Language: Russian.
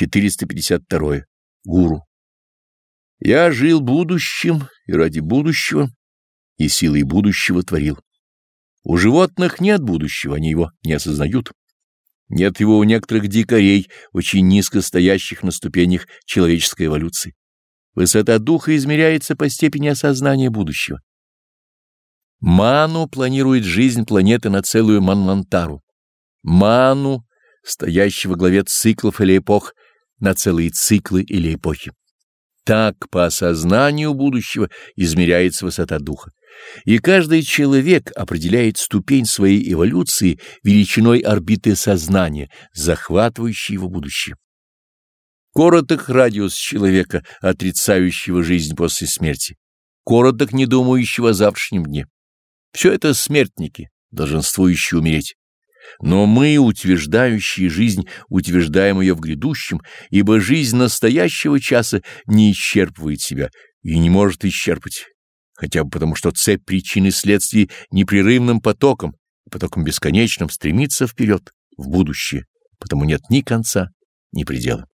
452. Гуру. Я жил будущим и ради будущего, и силой будущего творил. У животных нет будущего, они его не осознают. Нет его у некоторых дикарей, очень низко стоящих на ступенях человеческой эволюции. Высота духа измеряется по степени осознания будущего. Ману планирует жизнь планеты на целую Манвантару. Ману, стоящего во главе циклов или эпох, на целые циклы или эпохи. Так по осознанию будущего измеряется высота духа. И каждый человек определяет ступень своей эволюции величиной орбиты сознания, захватывающей его будущее. Короток радиус человека, отрицающего жизнь после смерти, короток не думающего о завтрашнем дне. Все это смертники, долженствующие умереть. Но мы, утверждающие жизнь, утверждаем ее в грядущем, ибо жизнь настоящего часа не исчерпывает себя и не может исчерпать, хотя бы потому, что цепь причин и следствий непрерывным потоком, потоком бесконечным стремится вперед, в будущее, потому нет ни конца, ни предела.